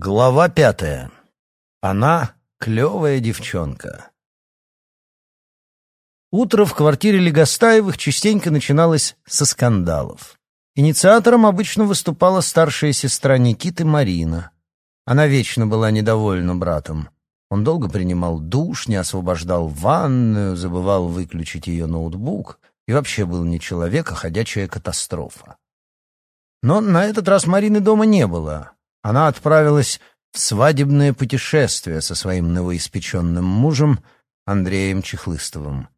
Глава пятая. Она клевая девчонка. Утро в квартире Легостаевых частенько начиналось со скандалов. Инициатором обычно выступала старшая сестра Никиты Марина. Она вечно была недовольна братом. Он долго принимал душ, не освобождал ванную, забывал выключить ее ноутбук и вообще был не человек, а ходячая катастрофа. Но на этот раз Марины дома не было. Она отправилась в свадебное путешествие со своим новоиспеченным мужем Андреем Чехлыстовым.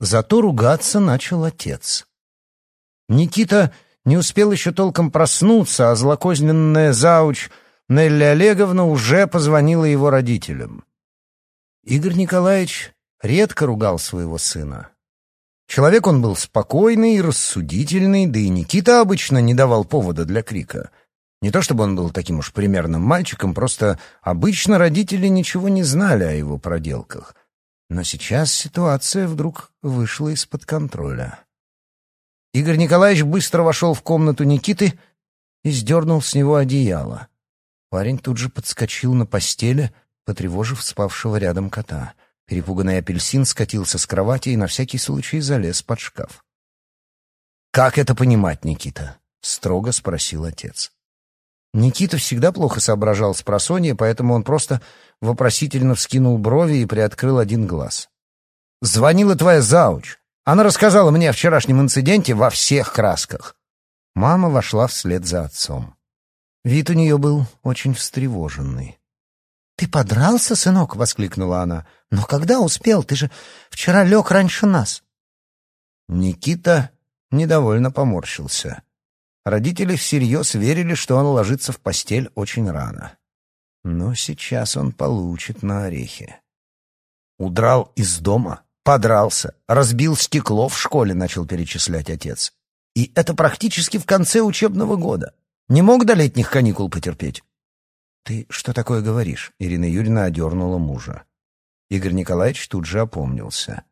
Зато ругаться начал отец. Никита не успел еще толком проснуться, а злокозненная зауч Нелли Олеговна уже позвонила его родителям. Игорь Николаевич редко ругал своего сына. Человек он был спокойный и рассудительный, да и Никита обычно не давал повода для крика — не то чтобы он был таким уж примерным мальчиком, просто обычно родители ничего не знали о его проделках. Но сейчас ситуация вдруг вышла из-под контроля. Игорь Николаевич быстро вошел в комнату Никиты и сдернул с него одеяло. Парень тут же подскочил на постели, потревожив спавшего рядом кота. Перепуганный апельсин скатился с кровати и на всякий случай залез под шкаф. «Как это понимать, Никита?» — строго спросил отец. Никита всегда плохо соображал с просонья, поэтому он просто вопросительно вскинул брови и приоткрыл один глаз. «Звонила твоя зауч. Она рассказала мне о вчерашнем инциденте во всех красках». Мама вошла вслед за отцом. Вид у нее был очень встревоженный. «Ты подрался, сынок?» — воскликнула она. «Но когда успел? Ты же вчера лег раньше нас». Никита недовольно поморщился. Родители всерьез верили, что он ложится в постель очень рано. Но сейчас он получит на орехи. Удрал из дома, подрался, разбил стекло в школе, начал перечислять отец. И это практически в конце учебного года. Не мог до летних каникул потерпеть. «Ты что такое говоришь?» — Ирина Юрьевна одернула мужа. Игорь Николаевич тут же опомнился.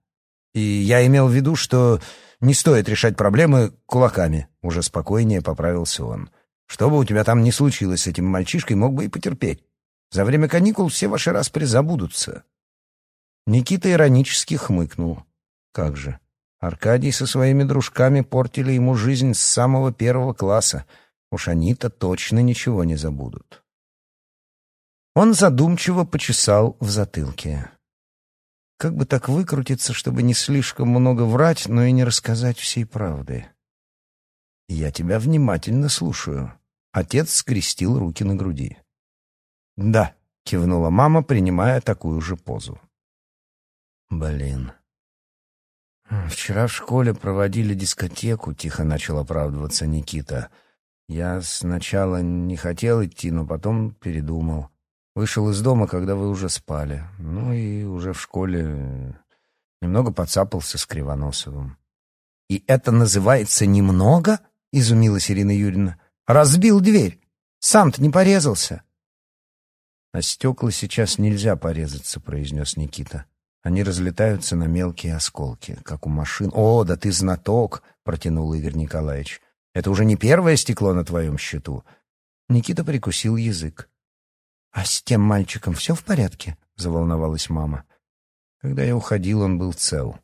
«И я имел в виду, что не стоит решать проблемы кулаками», — уже спокойнее поправился он. «Что бы у тебя там ни случилось с этим мальчишкой, мог бы и потерпеть. За время каникул все ваши распри забудутся». Никита иронически хмыкнул. «Как же, Аркадий со своими дружками портили ему жизнь с самого первого класса. Уж они-то точно ничего не забудут». Он задумчиво почесал в затылке. Как бы так выкрутиться, чтобы не слишком много врать, но и не рассказать всей правды? Я тебя внимательно слушаю. Отец скрестил руки на груди. Да, кивнула мама, принимая такую же позу. Блин. Вчера в школе проводили дискотеку, тихо начал оправдываться Никита. Я сначала не хотел идти, но потом передумал. Вышел из дома, когда вы уже спали. Ну и уже в школе немного подцапался с Кривоносовым. «И это называется немного?» — изумилась Ирина Юрьевна. «Разбил дверь. Сам-то не порезался». «А стекла сейчас нельзя порезаться», — произнес Никита. «Они разлетаются на мелкие осколки, как у машин». «О, да ты знаток!» — протянул Игорь Николаевич. «Это уже не первое стекло на твоем счету». Никита прикусил язык. «А с тем мальчиком все в порядке?» — заволновалась мама. Когда я уходил, он был цел.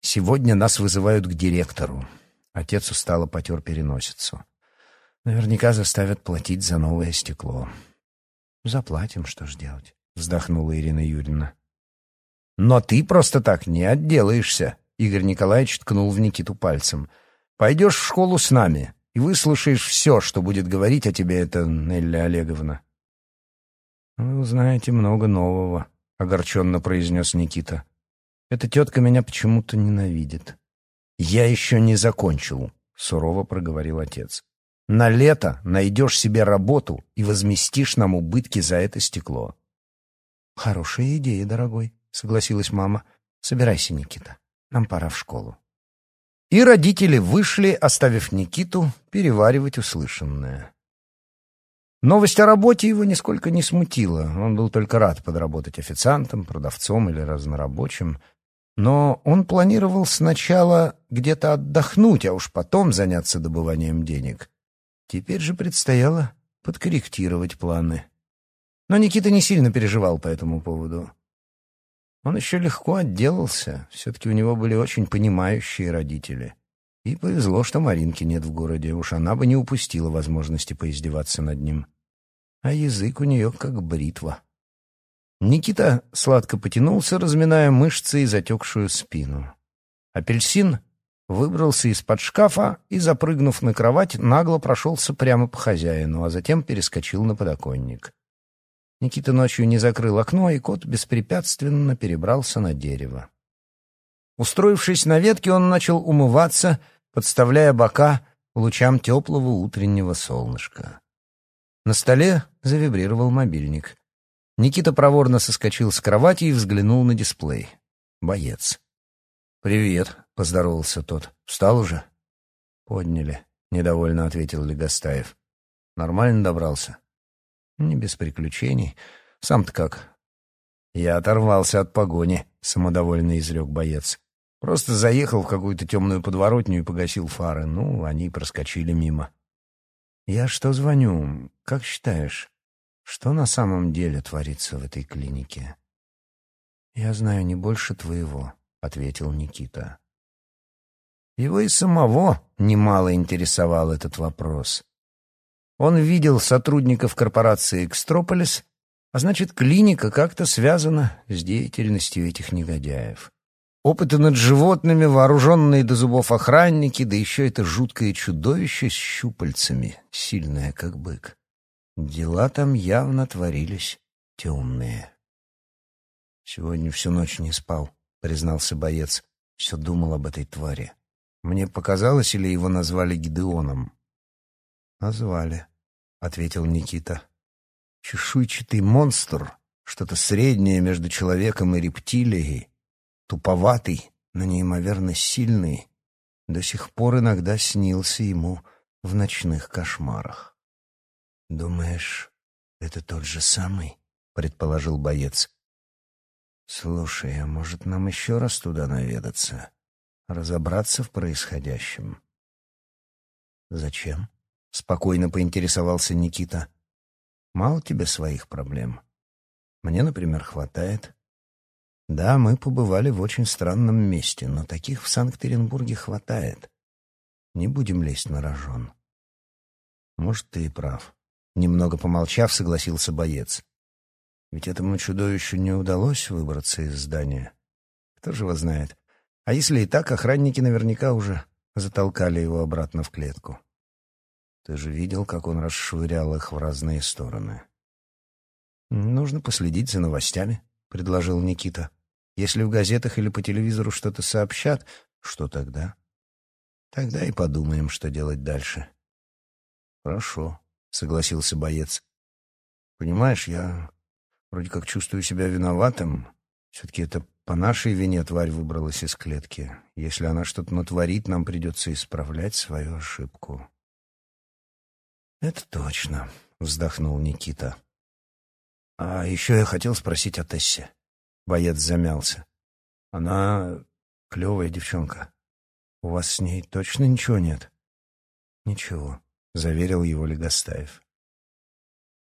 «Сегодня нас вызывают к директору». Отец устало потер переносицу. «Наверняка заставят платить за новое стекло». «Заплатим, что ж делать?» — вздохнула Ирина Юрьевна. «Но ты просто так не отделаешься», — Игорь Николаевич ткнул в Никиту пальцем. «Пойдешь в школу с нами и выслушаешь все, что будет говорить о тебе эта Нелли Олеговна». «Вы узнаете много нового», — огорченно произнес Никита. «Эта тетка меня почему-то ненавидит». «Я еще не закончил», — сурово проговорил отец. «На лето найдешь себе работу и возместишь нам убытки за это стекло». «Хорошая идея, дорогой», — согласилась мама. «Собирайся, Никита, нам пора в школу». И родители вышли, оставив Никиту переваривать услышанное. Новость о работе его нисколько не смутила. Он был только рад подработать официантом, продавцом или разнорабочим. Но он планировал сначала где-то отдохнуть, а уж потом заняться добыванием денег. Теперь же предстояло подкорректировать планы. Но Никита не сильно переживал по этому поводу. Он еще легко отделался, все-таки у него были очень понимающие родители. И повезло, что Маринки нет в городе, уж она бы не упустила возможности поиздеваться над ним. А язык у нее как бритва. Никита сладко потянулся, разминая мышцы и затекшую спину. Апельсин выбрался из-под шкафа и, запрыгнув на кровать, нагло прошелся прямо по хозяину, а затем перескочил на подоконник. Никита ночью не закрыл окно, и кот беспрепятственно перебрался на дерево. Устроившись на ветке, он начал умываться, подставляя бока лучам теплого утреннего солнышка. На столе завибрировал мобильник. Никита проворно соскочил с кровати и взглянул на дисплей. Боец. «Привет», — поздоровался тот. «Встал уже?» «Подняли», — недовольно ответил Легостаев. «Нормально добрался?» «Не без приключений. Сам-то как?» «Я оторвался от погони», — самодовольно изрек боец. «Просто заехал в какую-то темную подворотню и погасил фары. Ну, они проскочили мимо». «Я что звоню? Как считаешь, что на самом деле творится в этой клинике?» «Я знаю не больше твоего», — ответил Никита. Его и самого немало интересовал этот вопрос. Он видел сотрудников корпорации «Экстрополис», а значит, клиника как-то связана с деятельностью этих негодяев. Опыты над животными, вооруженные до зубов охранники, да еще это жуткое чудовище с щупальцами, сильное как бык. Дела там явно творились темные. Сегодня всю ночь не спал. — признался боец. Все думал об этой твари. Мне показалось, или его назвали Гидеоном? «Назвали», — ответил Никита. «Чешуйчатый монстр, что-то среднее между человеком и рептилией, туповатый, но неимоверно сильный, до сих пор иногда снился ему в ночных кошмарах». «Думаешь, это тот же самый?» — предположил боец. Слушай, а может нам еще раз туда наведаться? Разобраться в происходящем? Зачем? Спокойно поинтересовался Никита. Мало тебе своих проблем? Мне, например, хватает. Да, мы побывали в очень странном месте, но таких в Санкт-Петербурге хватает. Не будем лезть на рожон. Может, ты и прав. Немного помолчав, согласился боец. Ведь этому чудовищу не удалось выбраться из здания. Кто же его знает? А если и так, охранники наверняка уже затолкали его обратно в клетку. Ты же видел, как он расшвырял их в разные стороны. «Нужно последить за новостями», — предложил Никита. «Если в газетах или по телевизору что-то сообщат, что тогда?» «Тогда и подумаем, что делать дальше». «Хорошо», — согласился боец. «Понимаешь, я Вроде как чувствую себя виноватым. Все-таки это по нашей вине тварь выбралась из клетки. Если она что-то натворит, нам придется исправлять свою ошибку. «Это точно», — вздохнул Никита. «А еще я хотел спросить о Тессе». Боец замялся. «Она клевая девчонка. У вас с ней точно ничего нет?» «Ничего», — заверил его Легостаев.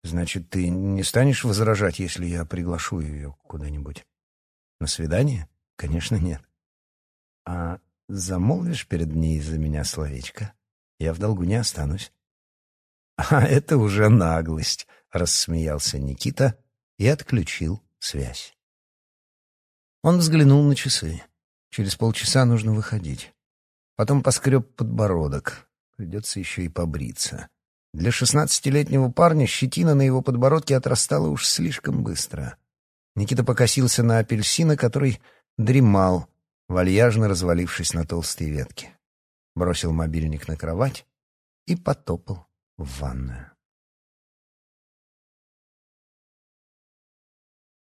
Значит, ты не станешь возражать, если я приглашу ее куда-нибудь? На свидание? Конечно, нет. А замолвишь перед ней за меня словечко? Я в долгу не останусь. А это уже наглость, рассмеялся Никита и отключил связь. Он взглянул на часы. Через полчаса нужно выходить. Потом поскреб подбородок. Придется еще и побриться. Для шестнадцатилетнего парня щетина на его подбородке отрастала уж слишком быстро. Никита покосился на апельсина, который дремал, вальяжно развалившись на толстой ветке. Бросил мобильник на кровать и потопал в ванную.